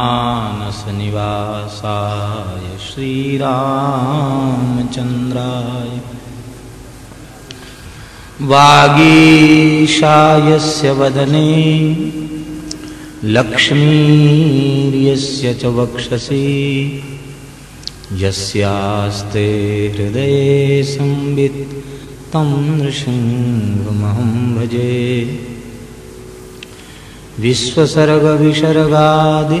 मानसनिवासाय श्रीरामचन्द्राय। वागीशायस्य वदने लक्ष्मीर्यस्य च वक्षसि यस्यास्ते हृदये संवित् तं नृसिंहमहं भजे। विश्वसर्गविसर्गादि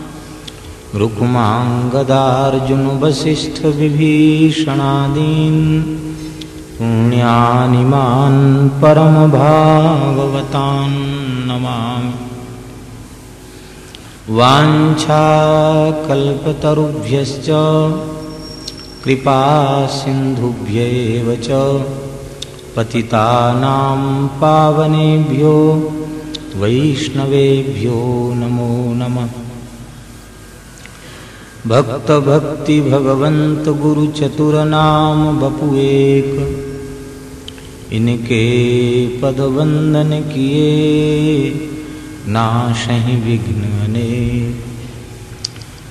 रुक्माङ्गदार्जुनवसिष्ठविभीषणादीन् पुण्यानि मान् परमभागवतान् नमामि। वाञ्छाकल्पतरुभ्यश्च कृपासिन्धुभ्यैव च पतितानां पावनेभ्यो वैष्णवेभ्यो नमो नमः। भक्त भक्ति भगवंत गुरु चतुर नाम बपु इनके पद वंदन किए नाशहि विघ्न अनेक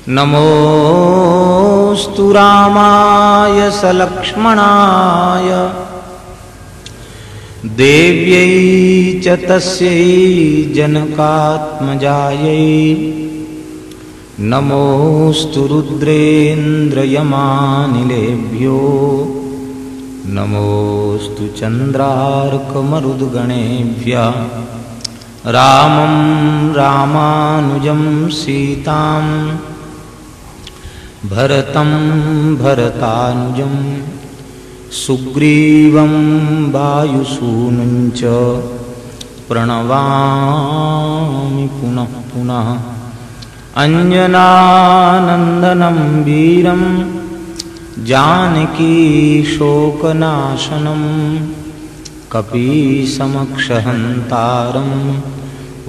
नमोस्तु रामाय सलक्ष्मणाय। देव्यै च तस्यै जनकात्मजायै। नमोऽस्तु रुद्रेन्द्रयमानिलेभ्यो। नमोऽस्तु चन्द्रार्कमरुद्गणेभ्यः। रामं रामानुजं सीतां। भरतं भरतानुजं। सुग्रीवं वायुसूनं प्रणवामि पुनः पुनः अञ्जनानन्दनं वीरं जानकीशोकनाशनं कपीसमक्षहन्तारं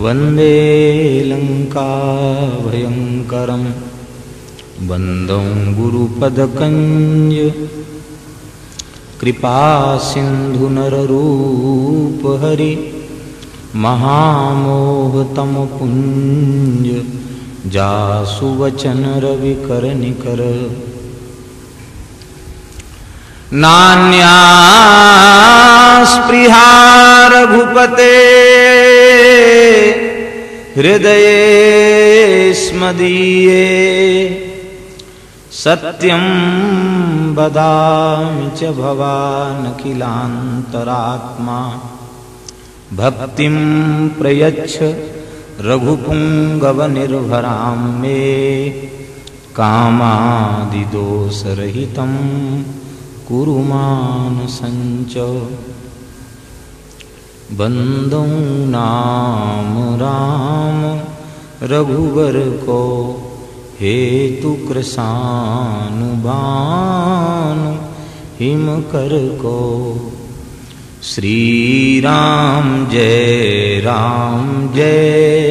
वन्दे लङ्काभयङ्करं वन्दं गुरुपदकञ्ज कृपासिन्धुनररूपहरि महामोहतमपुञ्ज जासुवचन रविकर निकर नान्या स्पृहा रघुपते हृदये स्मदीये सत्यं वदामि च भवानखिलान्तरात्मा भक्तिं प्रयच्छ रघुपुङ्गवनिर्भरां मे कामादिदोषरहितं कुरु मानसञ्च। बन्दौ नाम राम रघुवर को हिम कर को। श्री राम जय राम जय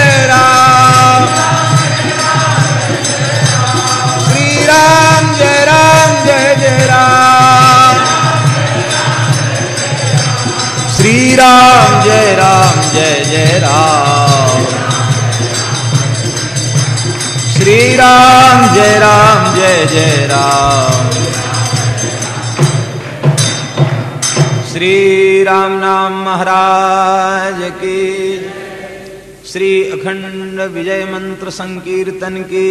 राम, जय राम, जय जय राम। श्री राम, जय राम, जय जय राम। श्री राम, जय राम, जय जय राम। श्री राम नाम महाराज की श्री अखंड विजय मंत्र संकीर्तन की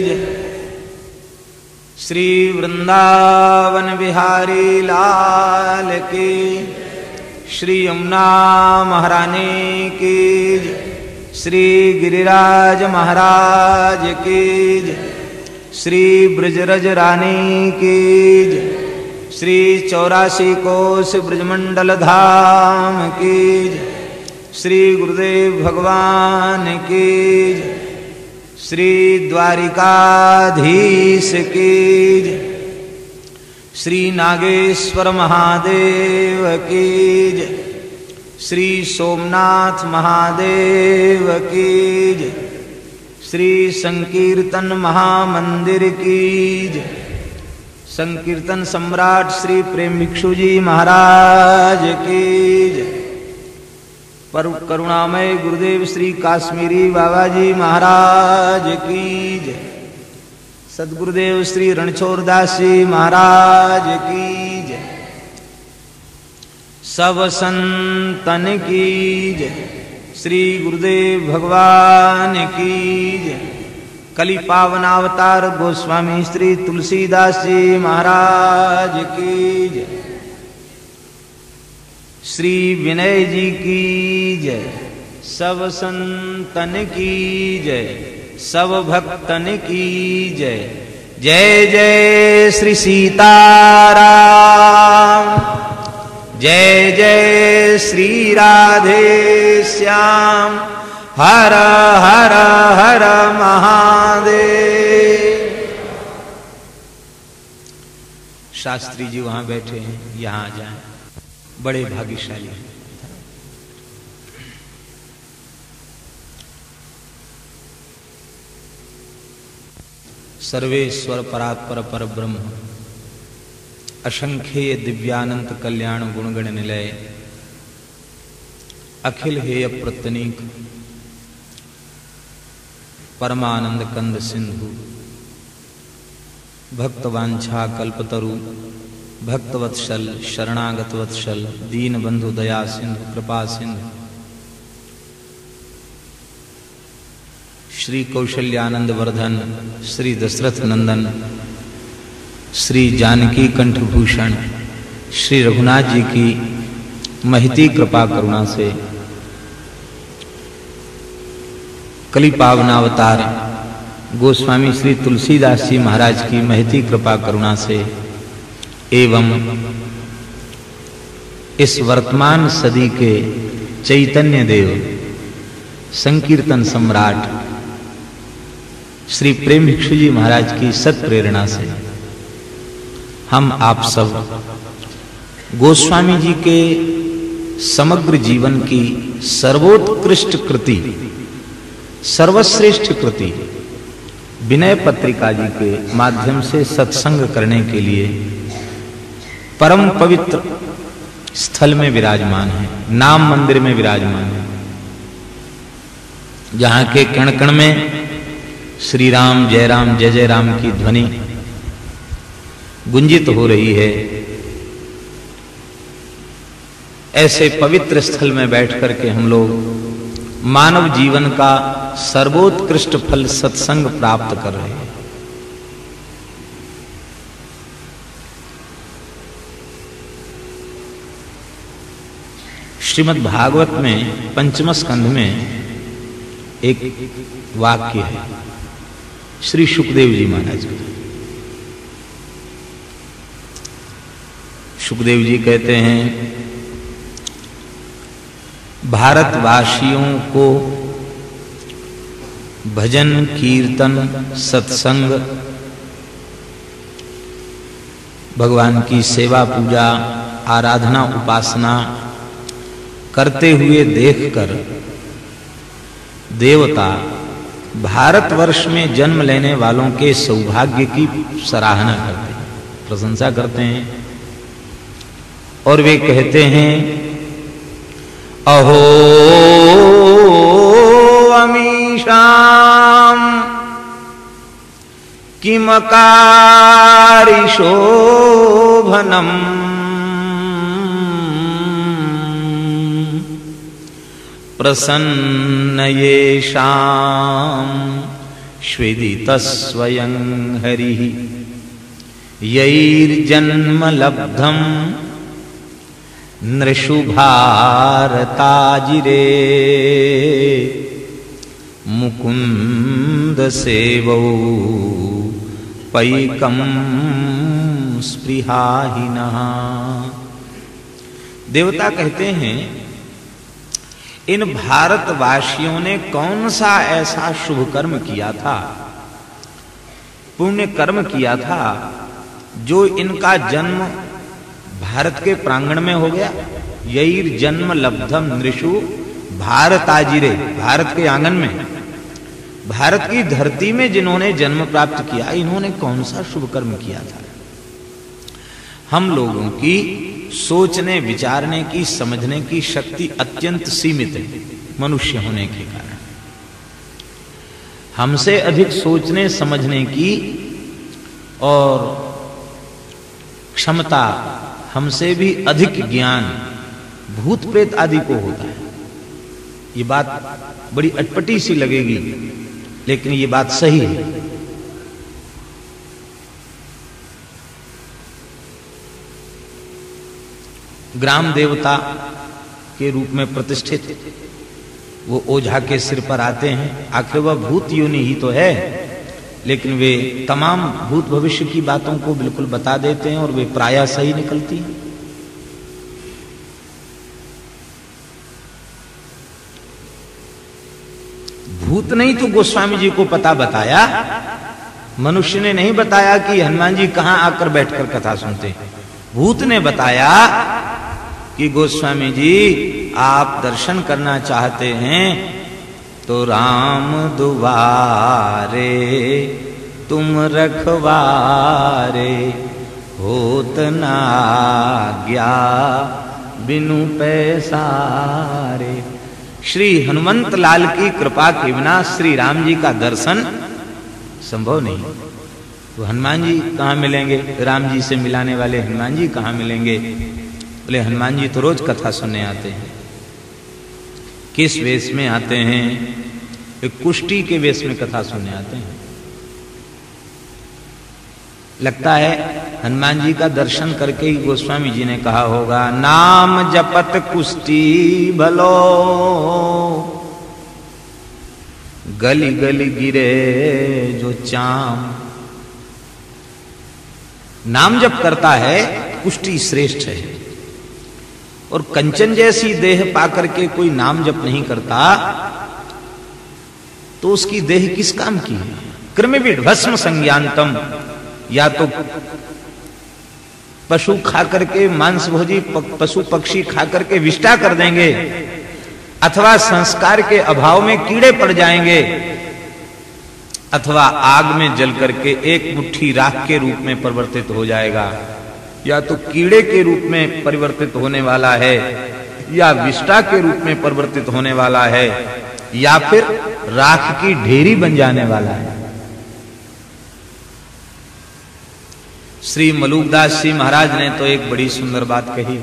जय। श्री वृंदावन बिहारी लाल की श्री यमुना महारानी की श्री गिरिराज महाराज की श्री ब्रजरज रानी की श्री चौरासी कोश ब्रजमंडल धाम की श्री गुरुदेव भगवान की। श्री द्वारिकाधीश की। श्री नागेश्वर महादेव की। श्री सोमनाथ महादेव की। श्री संकीर्तन महामंदिर की। संकीर्तन सम्राट श्री प्रेम भिक्षु जी महाराज की जय करुणामय गुरुदेव श्री काश्मीरी बाबा जी महाराज की जय। सदगुरुदेव श्री रणछोरदास जी महाराज की जय। सब संतन की जय। श्री गुरुदेव भगवान की जय। कली पावनावतार गोस्वामी श्री तुलसीदास जी महाराज की जय। श्री विनय जी की जय। सब संतन की जय, सब भक्तन की जय। जय जय श्री सीताराम। जय जय श्री राधे श्याम। हर हर हर महादेव। शास्त्री जी वहाँ बैठे हैं, यहाँ आ जाएँ। बड़े भाग्यशाली हैं। सर्वेश्वर परात्पर पर ब्रह्म। असंख्येय दिव्यानंत कल्याण गुणगण निलय। अखिल हेय प्रतनीक परमानंद कंद सिंधु। भक्तवांछा कल्पतरु। भक्तवत्सल शरणागत वत्सल दीन बंधु दया सिंधु कृपा सिंधु श्री कौशल्यानंद वर्धन श्री दशरथ नंदन श्री जानकी कंठभूषण, श्री रघुनाथ जी की महती कृपा करुणा से कली पावनावतार गोस्वामी श्री तुलसीदास जी महाराज की महती कृपा करुणा से एवं इस वर्तमान सदी के चैतन्य देव संकीर्तन सम्राट श्री प्रेम भिक्षु जी महाराज की सत प्रेरणा से हम आप सब गोस्वामी जी के समग्र जीवन की सर्वोत्कृष्ट कृति, सर्वश्रेष्ठ कृति विनय पत्रिका जी के माध्यम से सत्संग करने के लिए परम पवित्र स्थल में विराजमान है, नाम मंदिर में विराजमान है। जहाँ के कण कण में श्री राम जय राम जय जय राम की ध्वनि गुंजित हो रही है। ऐसे पवित्र स्थल में बैठ करके हम लोग मानव जीवन का सर्वोत्कृष्ट फल सत्संग प्राप्त कर रहे हैं। श्रीमद् भागवत में पंचम स्कंध में एक वाक्य है। श्री सुखदेव जी महाराज का। सुखदेव जी कहते हैं, भारतवासियों को भजन, कीर्तन, सत्संग, भगवान की सेवा, पूजा, आराधना, उपासना करते हुए देखकर देवता भारतवर्ष में जन्म लेने वालों के सौभाग्य की सराहना करते हैं, प्रशंसा करते हैं और वे कहते हैं, अहो, अमीशाम, किमकारिशोभनम प्रसन्न ये शाम येषां स्वयं हरिः। यैर्जन्मलब्धम् नृषुभारताजिरे मुकुन्दसेवौ पैकं स्पृहाहिनः। देवता कहते हैं इन भारतवासियों ने कौन सा ऐसा शुभ कर्म किया था? पुण्य कर्म किया था जो इनका जन्म भारत के प्रांगण में हो गया? यही जन्म लब्धम नृषु भारताजिरे, भारत के आँगन में। भारत की धरती में जिन्होंने जन्म प्राप्त किया, इन्होंने कौन सा शुभ कर्म किया था? हम लोगों की सोचने, विचारने की, समझने की शक्ति अत्यंत सीमित है मनुष्य होने के कारण। हमसे अधिक सोचने, समझने की और क्षमता हमसे भी अधिक ज्ञान, भूत प्रेत आदि को होता है। ये बात बड़ी अटपटी सी लगेगी, लेकिन ये बात सही है। ग्राम देवता के रूप में प्रतिष्ठित। वो ओझा के सिर पर आते हैं। आखिर वह भूत योनि ही तो है। लेकिन वे तमाम भूत भविष्य की बातों को बिल्कुल बता देते हैं और वे प्राय सही निकलती हैं। भूत नहीं तो गोस्वामी जी को पता बताया। मनुष्य ने नहीं बताया कि हनुमान जी कहाँ आकर बैठकर कथा सुनते भूत ने बताया कि गोस्वामी जी, आप दर्शन करना चाहते हैं तो राम दुबारे तुम रखवारे, होत ना गया बिनु पैसारे। श्री हनुमंत लाल की कृपा के बिना श्री राम जी का दर्शन संभव नहीं तो हनुमान जी कहाँ मिलेंगे? राम जी से मिलाने वाले हनुमान जी कहाँ मिलेंगे? बोले हनुमान जी तो रोज कथा सुनने आते हैं। किस वेश में आते हैं? एक कुष्टी के वेश में कथा सुनने आते हैं। लगता है हनुमान जी का दर्शन करके ही गोस्वामी जी ने कहा होगा, नाम जपत कुष्टी भलो। गली गली गिरे जो चाम। नाम जप करता है, कुष्टी श्रेष्ठ है। और कंचन जैसी देह पाकर के कोई नाम जप नहीं करता तो उसकी देह किस काम की है? कृमिविड भस्म संज्ञानतम, या तो पशु खा करके मांस भोजी पशु पक्षी खा करके विष्टा कर देंगे, अथवा संस्कार के अभाव में कीड़े पड़ जाएँगे, अथवा आग में जल करके एक मुट्ठी राख के रूप में परिवर्तित हो जाएगा। या तो कीड़े के रूप में परिवर्तित होने वाला है, या विष्टा के रूप में परिवर्तित होने वाला है, या फिर राख की ढेरी बन जाने वाला है। श्री मलुकदास जी महाराज ने तो एक बड़ी सुंदर बात कही।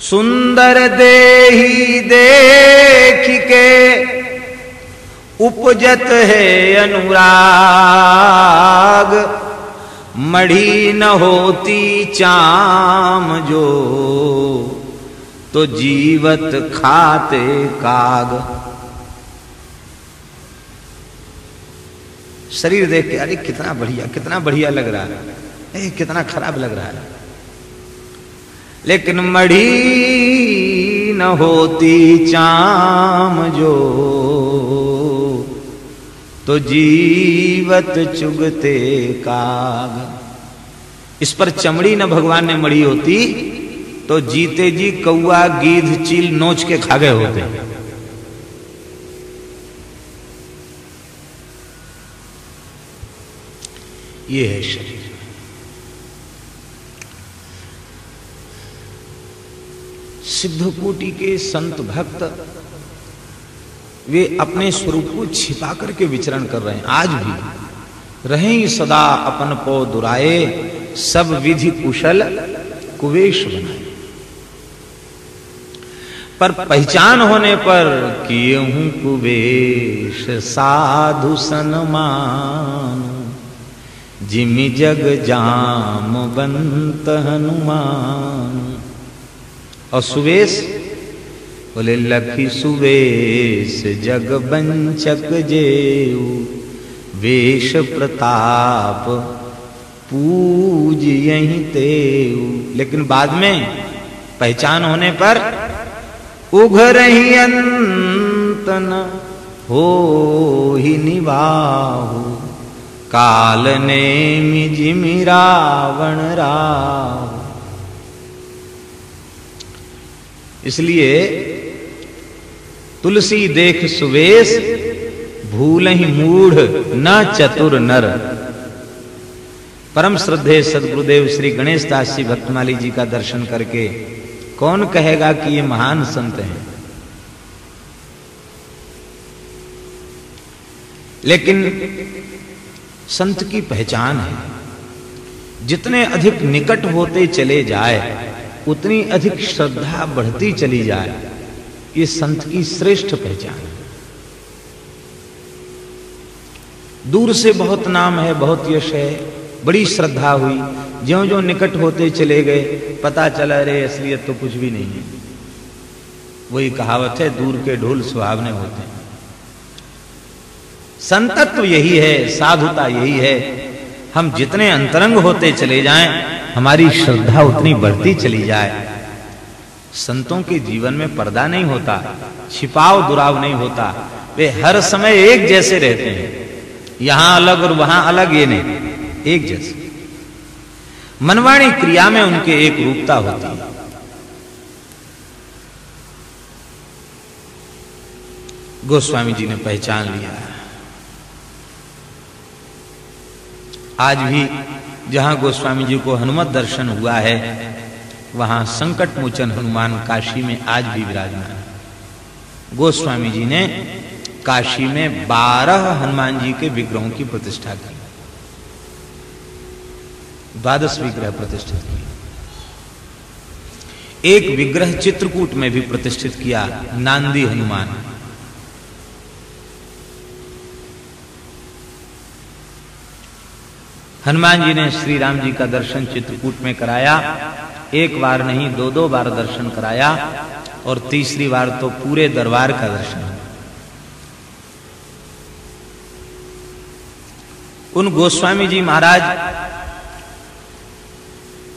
सुंदर देही देख के उपजत है अनुराग। मढ़ी न होती चाम जो तो जीवत खाते काग। शरीर देख के अरे कितना बढ़िया कितना बढ़िया लग रहा है। ए, कितना खराब लग रहा है। लेकिन मढ़ी न होती चाम जो तो जीवत चुगते काग। इस पर चमड़ी न भगवान ने मड़ी होती तो जीते जी कौआ गीध चील नोच के खा गए होते। ये है शरीर। सिद्ध कोटि के संत भक्त वे अपने स्वरूप को छिपा करके विचरण कर रहे हैं। आज भी। रहे सदा अपन पो दुराए सब विधि कुशल कुवेश बनाए। पर पहचान होने पर किए हूँ कुवेश साधु सनमान जिमि जग जाम बंत हनुमान। और सुवेश बोले, लखी सुवेश जग बंचक जेऊ, वेश प्रताप पूज यही तेऊ। लेकिन बाद में पहचान होने पर उघर ही अंतन हो ही निवाहु। काल ने मिजिमि रावण राव इसलिए तुलसी देख सुवेश भूल ही मूढ़ न चतुर नर। परम श्रद्धे सदगुरुदेव श्री गणेश दास जी भक्तमाली जी का दर्शन करके कौन कहेगा कि ये महान संत हैं? लेकिन संत की पहचान है। जितने अधिक निकट होते चले जाए, उतनी अधिक श्रद्धा बढ़ती चली जाए। ये संत की श्रेष्ठ पहचान। है दूर से बहुत नाम है, बहुत यश है, बड़ी श्रद्धा हुई। ज्यो ज्यो निकट होते चले गए, पता चला रे असलियत तो कुछ भी नहीं है। वही कहावत है, दूर के ढोल सुहावने होते हैं। संतत्व यही है, साधुता यही है। हम जितने अंतरंग होते चले जाएँ, हमारी श्रद्धा उतनी बढ़ती चली जाए। संतों के जीवन में पर्दा नहीं होता, छिपाव, दुराव नहीं होता। वे हर समय एक जैसे रहते हैं। यहाँ अलग और वहाँ अलग ये नहीं, एक जैसे। मनवाणी क्रिया में उनके एक रूपता होती है। गोस्वामी जी ने पहचान लिया। आज भी जहाँ गोस्वामी जी को हनुमत दर्शन हुआ है वहाँ संकट मोचन हनुमान काशी में आज भी विराजमान है। गोस्वामी जी ने काशी में बारह हनुमान जी के विग्रहों की प्रतिष्ठा की। द्वादश विग्रह प्रतिष्ठित किए। एक विग्रह चित्रकूट में भी प्रतिष्ठित किया नांदी हनुमान। हनुमान जी ने श्री राम जी का दर्शन चित्रकूट में कराया। एक बार नहीं दो दो बार दर्शन कराया और तीसरी बार तो पूरे दरबार का दर्शन उन गोस्वामी जी महाराज,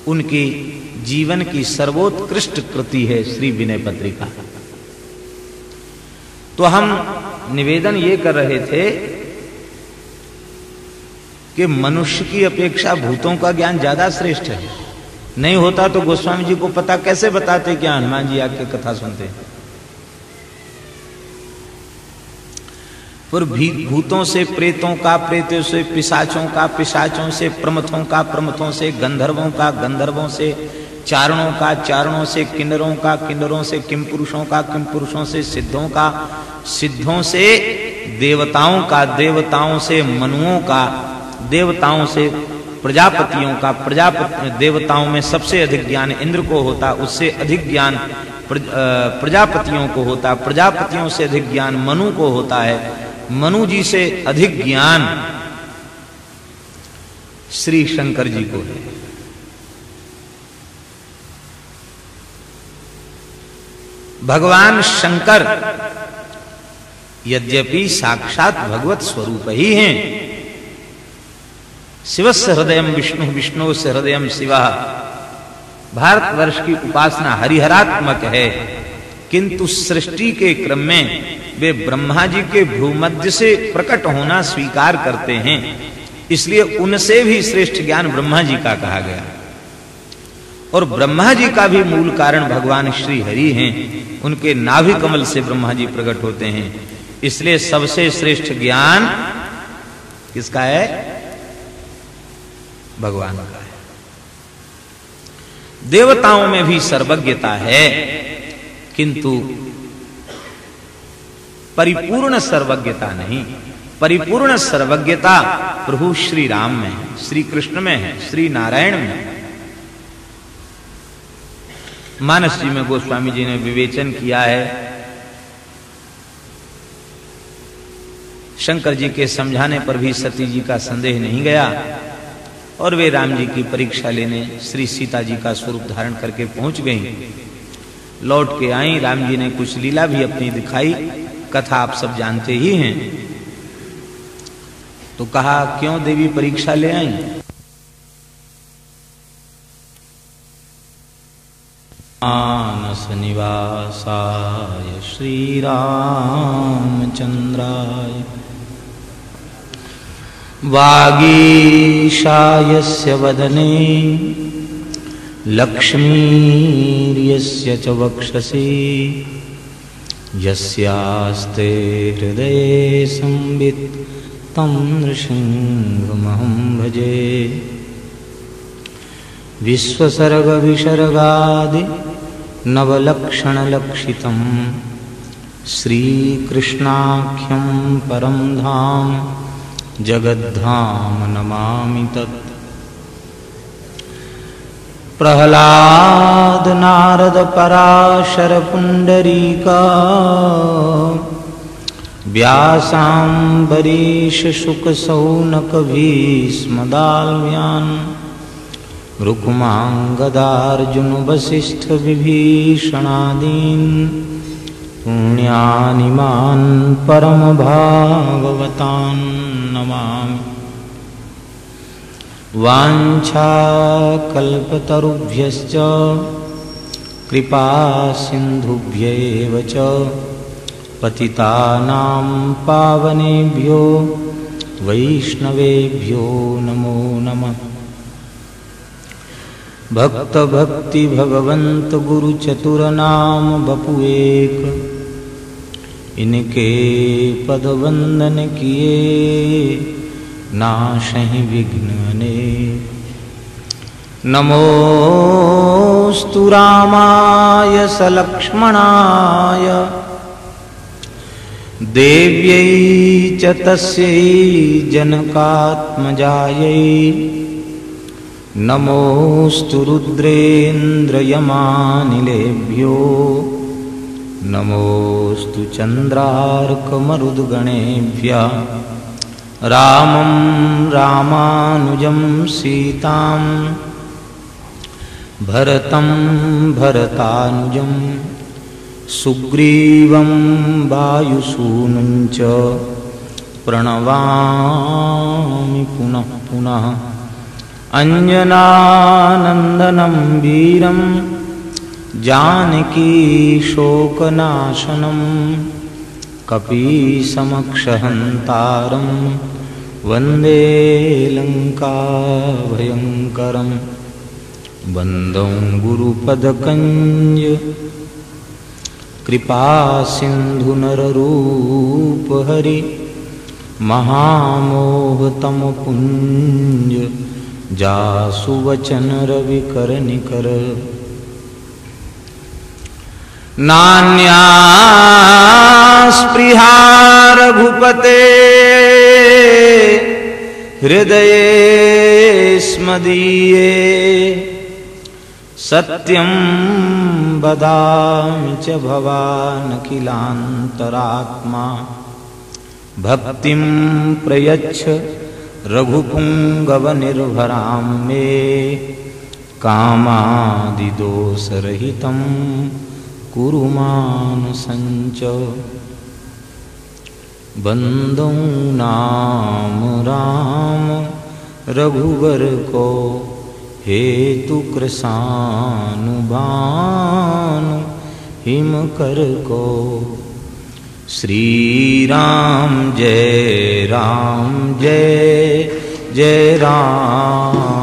उनकी जीवन की सर्वोत्कृष्ट कृति है श्री विनय पत्रिका। तो हम निवेदन ये कर रहे थे कि मनुष्य की अपेक्षा भूतों का ज्ञान ज़्यादा श्रेष्ठ है। नहीं होता तो गोस्वामी जी को पता कैसे बताते क्या हनुमान जी आके कथा सुनते? पर भूतों से, प्रेतों का, प्रेतों से, पिशाचों का, पिशाचों से, प्रमथों का, प्रमथों से, गंधर्वों का, गंधर्वों से, चारणों का, चारणों से, किन्नरों का, किन्नरों से किम पुरुषों का किम पुरुषों से, सिद्धों का, सिद्धों से, देवताओं का, देवताओं से, मनुओं का, देवताओं से प्रजापतियों का प्रजापति देवताओं में सबसे अधिक ज्ञान इंद्र को होता, उससे अधिक ज्ञान प्रजापतियों को होता, प्रजापतियों से अधिक ज्ञान मनु को होता है। मनु जी से अधिक ज्ञान श्री शंकर जी को है। भगवान शंकर यद्यपि साक्षात भगवत स्वरूप ही हैं शिव से हृदय विष्णु विष्णु से हृदय शिव। भारतवर्ष की उपासना हरिहरात्मक है, किंतु सृष्टि के क्रम में वे ब्रह्मा जी के भ्रूमध्य से प्रकट होना स्वीकार करते हैं। इसलिए उनसे भी श्रेष्ठ ज्ञान ब्रह्मा जी का कहा गया। और ब्रह्मा जी का भी मूल कारण भगवान श्री हरि हैं, उनके नाभि कमल से ब्रह्मा जी प्रकट होते हैं। इसलिए सबसे श्रेष्ठ ज्ञान किसका है? भगवान का है। देवताओं में भी सर्वज्ञता है, किंतु परिपूर्ण सर्वज्ञता नहीं। परिपूर्ण सर्वज्ञता प्रभु श्री राम में है श्री कृष्ण में है श्री नारायण में मानस जी में गोस्वामी जी ने विवेचन किया है। शंकर जी के समझाने पर भी सती जी का संदेह नहीं गया। और वे राम जी की परीक्षा लेने श्री सीता जी का स्वरूप धारण करके पहुँच गई। लौट के आई, राम जी ने कुछ लीला भी अपनी दिखाई। कथा आप सब जानते ही हैं। तो कहा, क्यों देवी परीक्षा ले आई? मानस निवासाय श्रीरामचन्द्राय वागीशायस्य वदने लक्ष्मीर्यस्य च वक्षसि। यस्यास्ते हृदये संवित् तं नृसिंहमहं भजे। विश्वसर्गविसर्गादि नवलक्षणलक्षितं श्रीकृष्णाख्यं परं धाम जगद्धाम नमामि तत्। प्रह्लाद नारद पराशरपुण्डरीका व्यासाम्बरीषशुकसौनकभीष्मदाल् व्यान् रुक्माङ्गदार्जुन वसिष्ठविभीषणादीन् पुण्यानिमान् परमभागवतान् नमामि। वाञ्छाकल्पतरुभ्यश्च कृपासिन्धुभ्यैव च पतितानां पावनेभ्यो वैष्णवेभ्यो नमो नमः। भक्त भक्ति भगवंत गुरु चतुर नाम बपु एक इनके पद वंदन किए नाशहि विघ्न नमोस्तु रामाय सलक्ष्मणाय। देव्यै च तस्यै जनकात्मजायै। नमोऽस्तु रुद्रेन्द्रयमानिलेभ्यो। नमोऽस्तु चन्द्रार्कमरुद्गणेभ्यः रामं रामानुजं सीतां भरतं भरतानुजं सुग्रीवं वायुसूनुं च प्रणवामि पुनः पुनः। अञ्जनानन्दनं वीरं जानकीशोकनाशनं कपीसमक्षहन्तारं वन्दे लङ्काभयङ्करं वन्दं गुरुपदकञ्ज कृपासिन्धुनररूपहरि महामोहतमपुञ्ज जासुवचन रविकर नान्यास्पृहा रघुपते हृदये स्मदीये सत्यं वदामि च भवानखिलान्तरात्मा। भक्तिं प्रयच्छ रघुपुङ्गवनिर्भरां मे कामादिदोषरहितम् कुरुमानुसञ्च। बंदों नाम राम, रघुवर को हेतुकृशानुभानु हिमकर को। श्रीराम जय, राम जय जय राम।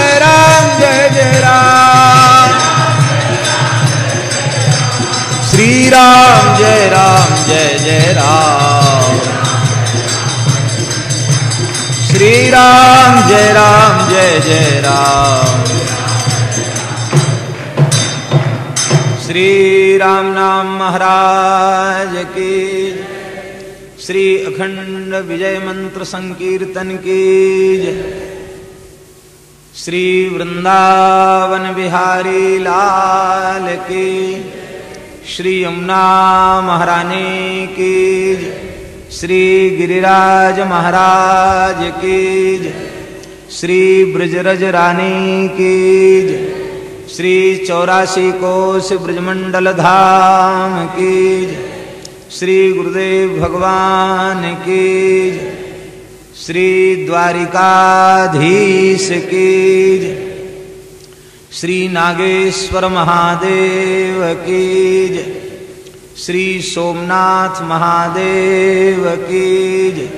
श्री राम, जय राम, जय जय राम। श्री राम, जय राम, जय जय राम। श्री राम नाम महाराज की श्री अखंड विजय मंत्र संकीर्तन की श्री वृंदावन बिहारी लाल की श्री यमुना महारानी की श्री गिरिराज महाराज की श्री ब्रजरज रानी की श्री चौरासी कोश ब्रजमंडल धाम की श्री गुरुदेव भगवान की श्री द्वारिकाधीश की श्री नागेश्वर महादेव की जय। श्री सोमनाथ महादेव की जय।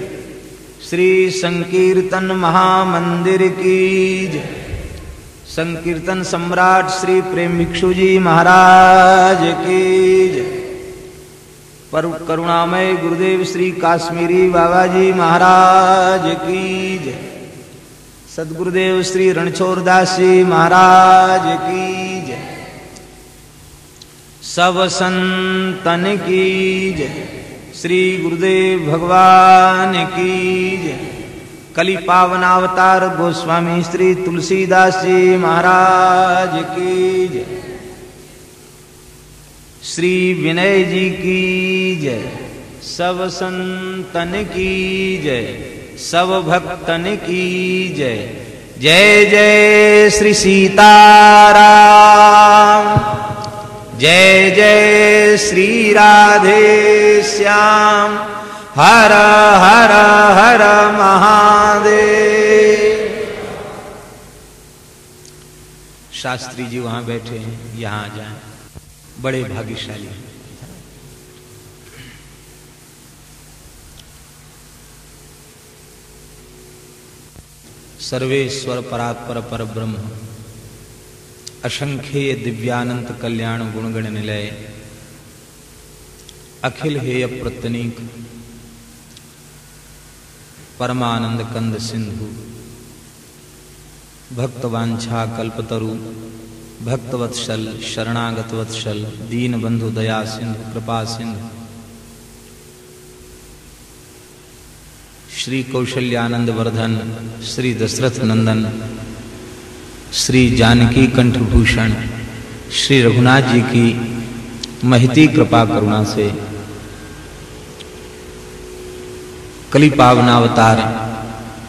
श्री संकीर्तन महामंदिर की जय। संकीर्तन सम्राट श्री प्रेम भिक्षु जी महाराज की जय। पर करुणामय गुरुदेव श्री काश्मीरी बाबा जी महाराज की जय। सदगुरुदेव श्री रणछोर दास जी महाराज की जय। सब संतन की जय। श्री गुरुदेव भगवान की जय। कली पावनावतार गोस्वामी श्री तुलसीदास जी महाराज की जय। श्री विनय जी की जय। सब संतन की जय। सब भक्तन की जय। जय जय श्री सीताराम। जय जय श्री राधे श्याम। हर हर हर महादेव। शास्त्री जी वहाँ बैठे हैं, यहाँ जाएँ। बड़े भाग्यशाली हैं। सर्वेश्वर परात्पर पर ब्रह्म। असंख्य दिव्यानंत कल्याण गुणगण निलय। अखिल हेय प्रतनीक परमानंद कंद सिंधु। भक्तवांछा कल्पतरु भक्तवत्सल शरणागत वत्सल, दीन बंधु दया सिंधु, कृपा सिंधु। श्री कौशल्यानंद वर्धन श्री दशरथ नंदन श्री जानकी कंठभूषण, श्री रघुनाथ जी की महती कृपा करुणा से कली पावनावतार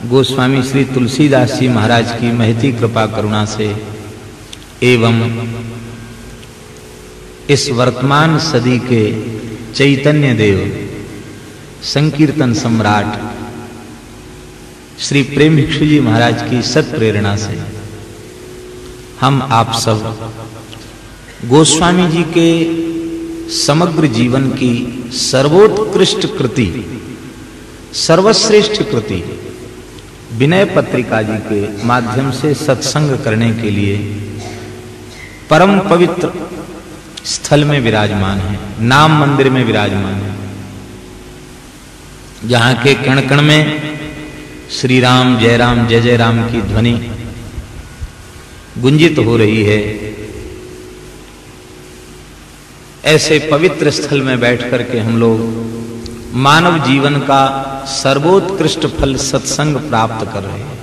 गोस्वामी श्री तुलसीदास जी महाराज की महती कृपा करुणा से एवं इस वर्तमान सदी के चैतन्य देव, संकीर्तन सम्राट श्री प्रेम भिक्षु जी महाराज की सत प्रेरणा से हम आप सब गोस्वामी जी के समग्र जीवन की सर्वोत्कृष्ट कृति, सर्वश्रेष्ठ कृति विनय पत्रिका जी के माध्यम से सत्संग करने के लिए परम पवित्र स्थल में विराजमान है, नाम मंदिर में विराजमान है। जहाँ के कण कण में श्री राम जय राम जय जय राम की ध्वनि गुंजित हो रही है। ऐसे पवित्र स्थल में बैठ करके हम लोग मानव जीवन का सर्वोत्कृष्ट फल सत्संग प्राप्त कर रहे हैं।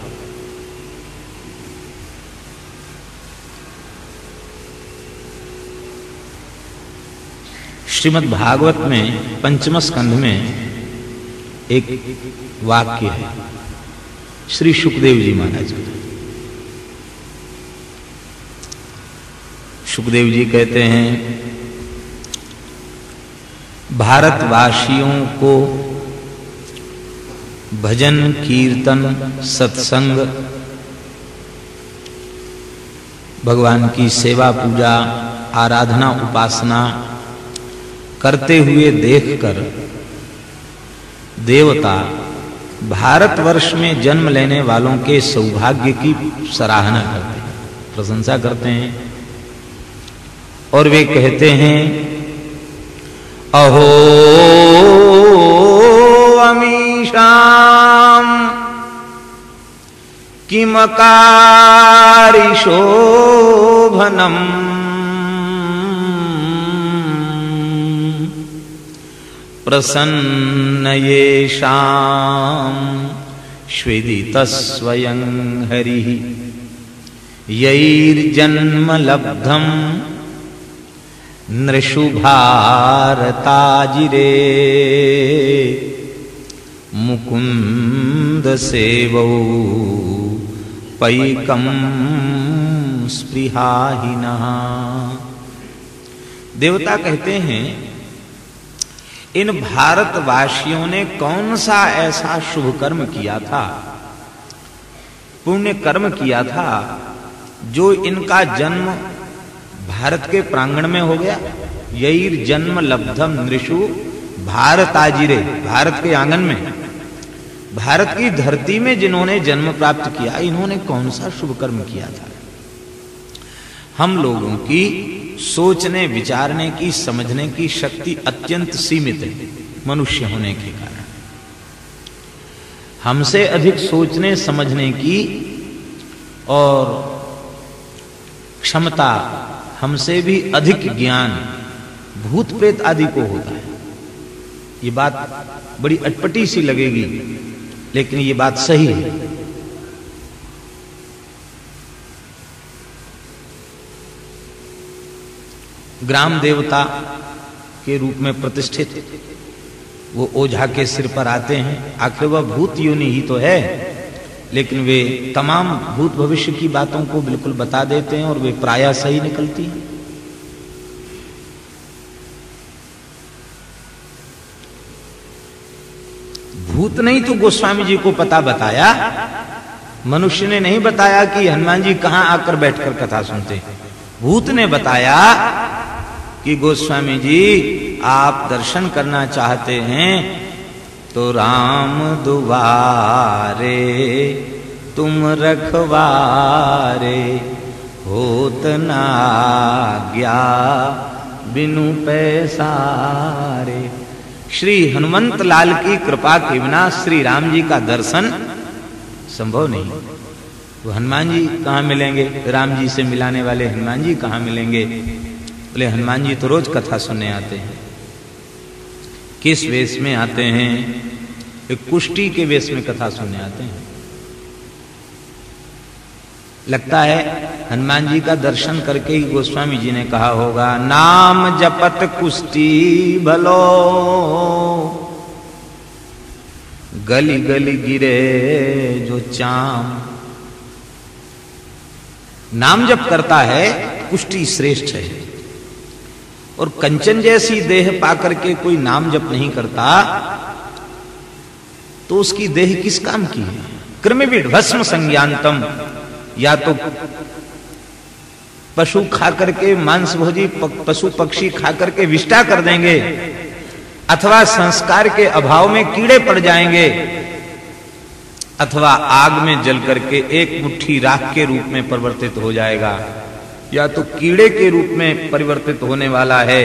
श्रीमद् भागवत में पंचम स्कंध में एक वाक्य है। श्री सुखदेव जी महाराज सुखदेव जी कहते हैं, भारतवासियों को भजन, कीर्तन, सत्संग, भगवान की सेवा, पूजा, आराधना, उपासना करते हुए देखकर देवता भारतवर्ष में जन्म लेने वालों के सौभाग्य की सराहना करते हैं, प्रशंसा करते हैं। और वे कहते हैं, अहो अमीशाम, किमकारिशोभनम। प्रसन्न येषां स्वेदितस्वयं हरिः। यैर्जन्मलब्धम् नृषु भारताजिरे मुकुंद सेवौ पैकम स्पृहाहिना। देवता कहते हैं इन भारतवासियों ने कौन सा ऐसा शुभ कर्म किया था? पुण्य कर्म किया था जो इनका जन्म भारत के प्रांगण में हो गया? यही जन्म लब्धम नृषु भारताजिरे, भारत के आँगन में। भारत की धरती में जिन्होंने जन्म प्राप्त किया, इन्होंने कौन सा शुभ कर्म किया था? हम लोगों की सोचने, विचारने की, समझने की शक्ति अत्यंत सीमित है मनुष्य होने के कारण। हमसे अधिक सोचने, समझने की और क्षमता हमसे भी अधिक ज्ञान भूत प्रेत आदि को होता है। ये बात बड़ी अटपटी सी लगेगी, लेकिन ये बात सही है। ग्राम देवता के रूप में प्रतिष्ठित। वो ओझा के सिर पर आते हैं। आखिर वह भूत योनि ही तो है। लेकिन वे तमाम भूत भविष्य की बातों को बिल्कुल बता देते हैं और वे प्राय सही निकलती हैं। भूत नहीं तो गोस्वामी जी को पता बताया। मनुष्य ने नहीं बताया कि हनुमान जी कहाँ आकर बैठकर कथा सुनते भूत ने बताया कि गोस्वामी जी, आप दर्शन करना चाहते हैं तो राम दुबारे तुम रखवारे, होत ना गया बिनु पैसारे। श्री हनुमंत लाल की कृपा के बिना श्री राम जी का दर्शन संभव नहीं। वो हनुमान जी कहाँ मिलेंगे? राम जी से मिलाने वाले हनुमान जी कहाँ मिलेंगे? बोले, हनुमान जी तो रोज कथा सुनने आते हैं। किस वेश में आते हैं? एक कुष्टी के वेश में कथा सुनने आते हैं। लगता है हनुमान जी का दर्शन करके ही गोस्वामी जी ने कहा होगा, नाम जपत कुष्टी भलो। गली गली गिरे जो चाम। नाम जप करता है कुष्टी श्रेष्ठ है। और कंचन जैसी देह पाकर के कोई नाम जप नहीं करता तो उसकी देह किस काम की है? कृमिविड भस्म संज्ञानतम। या तो पशु खा करके मांस भोजी पशु पक्षी खा करके विष्टा कर देंगे, अथवा संस्कार के अभाव में कीड़े पड़ जाएँगे, अथवा आग में जल करके एक मुट्ठी राख के रूप में परिवर्तित हो जाएगा। या तो कीड़े के रूप में परिवर्तित होने वाला है,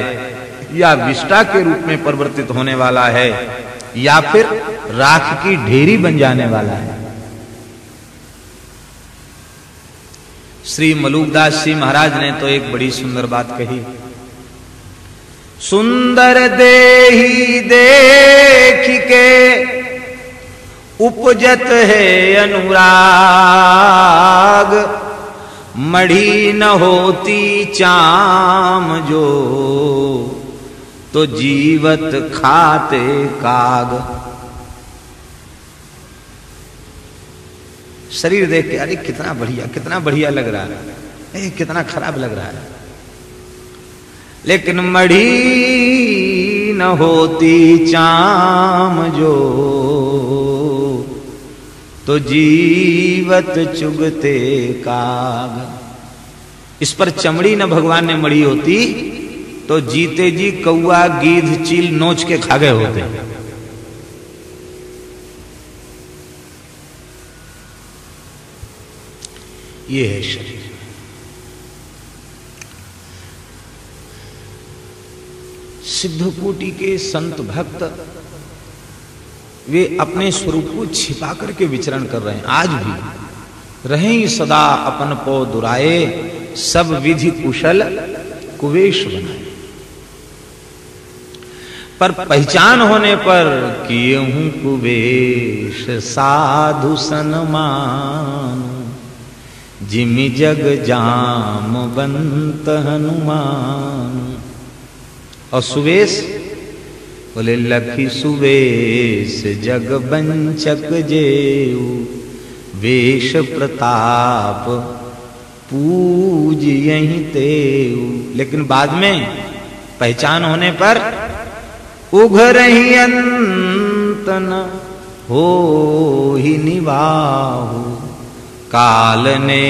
या विष्टा के रूप में परिवर्तित होने वाला है, या फिर राख की ढेरी बन जाने वाला है। श्री मलुकदास जी महाराज ने तो एक बड़ी सुंदर बात कही। सुंदर देही देख के उपजत है अनुराग। मढ़ी न होती चाम जो तो जीवत खाते काग। शरीर देख के अरे कितना बढ़िया कितना बढ़िया लग रहा है। ए, कितना खराब लग रहा है। लेकिन मढ़ी न होती चाम जो तो जीवत चुगते काग। इस पर चमड़ी न भगवान ने मड़ी होती तो जीते जी कौआ गीध चील नोच के खा गए होते। ये है शरीर। सिद्ध कोटि के संत भक्त वे अपने स्वरूप को छिपा करके विचरण कर रहे हैं। आज भी रहे सदा अपन पो दुराए सब विधि कुशल कुवेश बनाए। पर पहचान होने पर किए हूँ कुवेश, साधु सनमान। जिमि जग जाम बंत हनुमान। और सुवेश बोले, लखी सुवेश जग बंचक जेऊ, वेश प्रताप पूज यही तेऊ। लेकिन बाद में पहचान होने पर उघर ही अंत न हो ही निवाहु। काल ने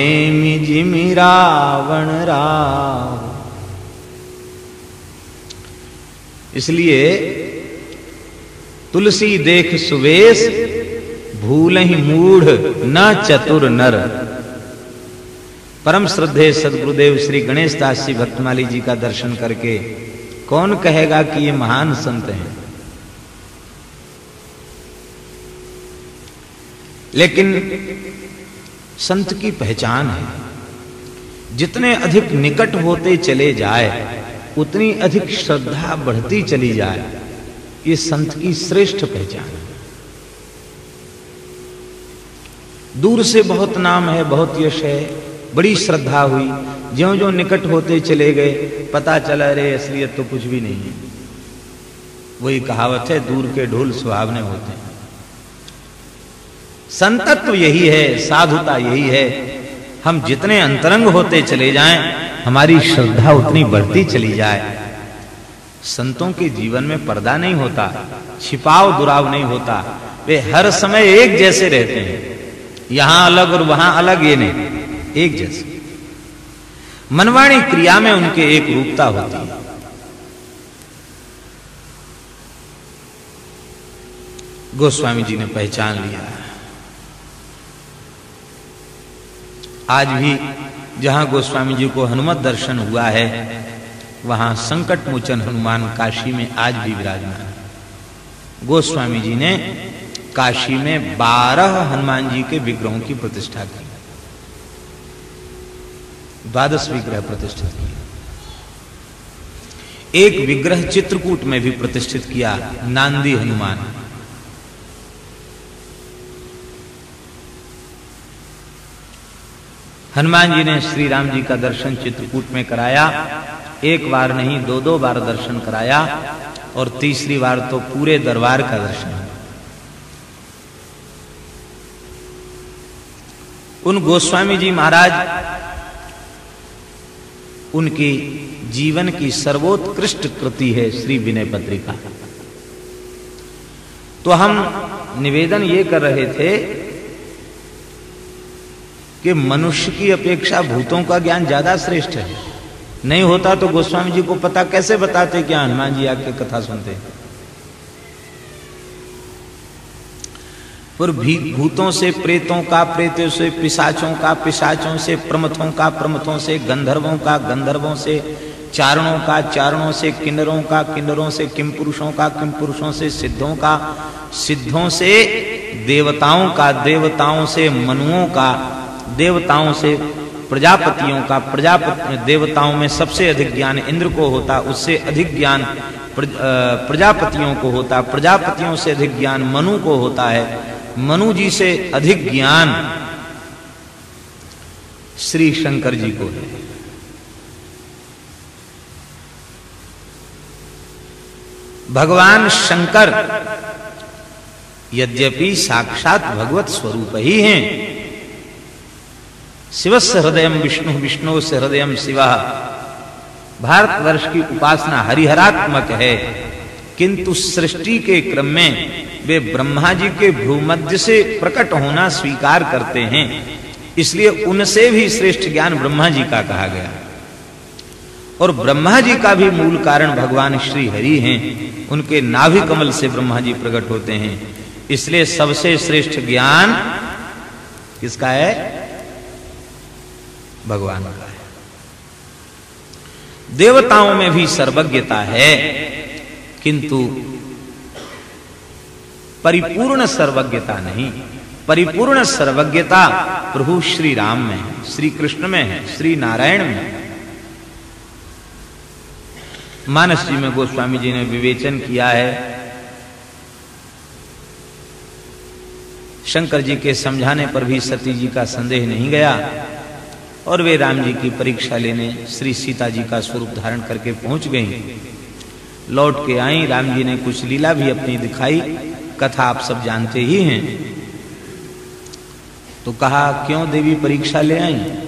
जिमि रावण राव इसलिए तुलसी देख सुवेश भूल ही मूढ़ न चतुर नर। परम श्रद्धे सदगुरुदेव श्री गणेश दास जी भक्तमाली जी का दर्शन करके कौन कहेगा कि ये महान संत हैं? लेकिन संत की पहचान है। जितने अधिक निकट होते चले जाए, उतनी अधिक श्रद्धा बढ़ती चली जाए। ये संत की श्रेष्ठ पहचान है। दूर से बहुत नाम है, बहुत यश है, बड़ी श्रद्धा हुई। ज्यो ज्यो निकट होते चले गए, पता चला रे असलियत तो कुछ भी नहीं है। वही कहावत है, दूर के ढोल सुहावने होते हैं। संतत्व यही है, साधुता यही है। हम जितने अंतरंग होते चले जाएँ, हमारी श्रद्धा उतनी बढ़ती चली जाए। संतों के जीवन में पर्दा नहीं होता, छिपाव दुराव नहीं होता। वे हर समय एक जैसे रहते हैं। यहाँ अलग और वहाँ अलग ये नहीं, एक जैसे। मनवाणी क्रिया में उनके एक रूपता होती है। गोस्वामी जी ने पहचान लिया। आज भी जहाँ गोस्वामी जी को हनुमत दर्शन हुआ है वहाँ संकट मोचन हनुमान काशी में आज भी विराजमान गोस्वामी जी ने काशी में बारह हनुमान जी के विग्रहों की प्रतिष्ठा की। द्वादश विग्रह प्रतिष्ठित किए। एक विग्रह चित्रकूट में भी प्रतिष्ठित किया नांदी हनुमान। हनुमान जी ने श्री राम जी का दर्शन चित्रकूट में कराया। एक बार नहीं, दो दो बार दर्शन कराया और तीसरी बार तो पूरे दरबार का दर्शन उन गोस्वामी जी महाराज, उनकी जीवन की सर्वोत्कृष्ट कृति है श्री विनय पत्रिका। तो हम निवेदन ये कर रहे थे कि मनुष्य की अपेक्षा भूतों का ज्ञान ज़्यादा श्रेष्ठ है। नहीं होता तो गोस्वामी जी को पता कैसे बताते क्या हनुमान जी आके कथा सुनते? पर भूतों से, प्रेतों का, प्रेतों से, पिशाचों का, पिशाचों से, प्रमथों का, प्रमथों से, गंधर्वों का, गंधर्वों से, चारणों का, चारणों से, किन्नरों का, किन्नरों से किम पुरुषों का किम पुरुषों से, सिद्धों का, सिद्धों से, देवताओं का, देवताओं से, मनुओं का, देवताओं से प्रजापतियों का, प्रजापति देवताओं में सबसे अधिक ज्ञान इंद्र को होता, उससे अधिक ज्ञान प्रजापतियों को होता। प्रजापतियों से अधिक ज्ञान मनु को होता है। मनु जी से अधिक ज्ञान श्री शंकर जी को है। भगवान शंकर यद्यपि साक्षात भगवत स्वरूप ही हैं शिवस्य हृदय विष्णु विष्णु से हृदय शिव। भारतवर्ष की उपासना हरिहरात्मक है। किंतु सृष्टि के क्रम में वे ब्रह्मा जी के भूमध्य से प्रकट होना स्वीकार करते हैं। इसलिए उनसे भी श्रेष्ठ ज्ञान ब्रह्मा जी का कहा गया। और ब्रह्मा जी का भी मूल कारण भगवान श्री हरि हैं। उनके नाभि कमल से ब्रह्मा जी प्रकट होते हैं। इसलिए सबसे श्रेष्ठ ज्ञान किसका है? भगवान का है। देवताओं में भी सर्वज्ञता है, किंतु परिपूर्ण सर्वज्ञता नहीं। परिपूर्ण सर्वज्ञता प्रभु श्री राम में है श्री कृष्ण में है श्री नारायण में है। मानस जी में गोस्वामी जी ने विवेचन किया है। शंकर जी के समझाने पर भी सती जी का संदेह नहीं गया। और वे राम जी की परीक्षा लेने श्री सीता जी का स्वरूप धारण करके पहुँच गई। लौट के आई, राम जी ने कुछ लीला भी अपनी दिखाई। कथा आप सब जानते ही हैं। तो कहा, क्यों देवी परीक्षा ले आई?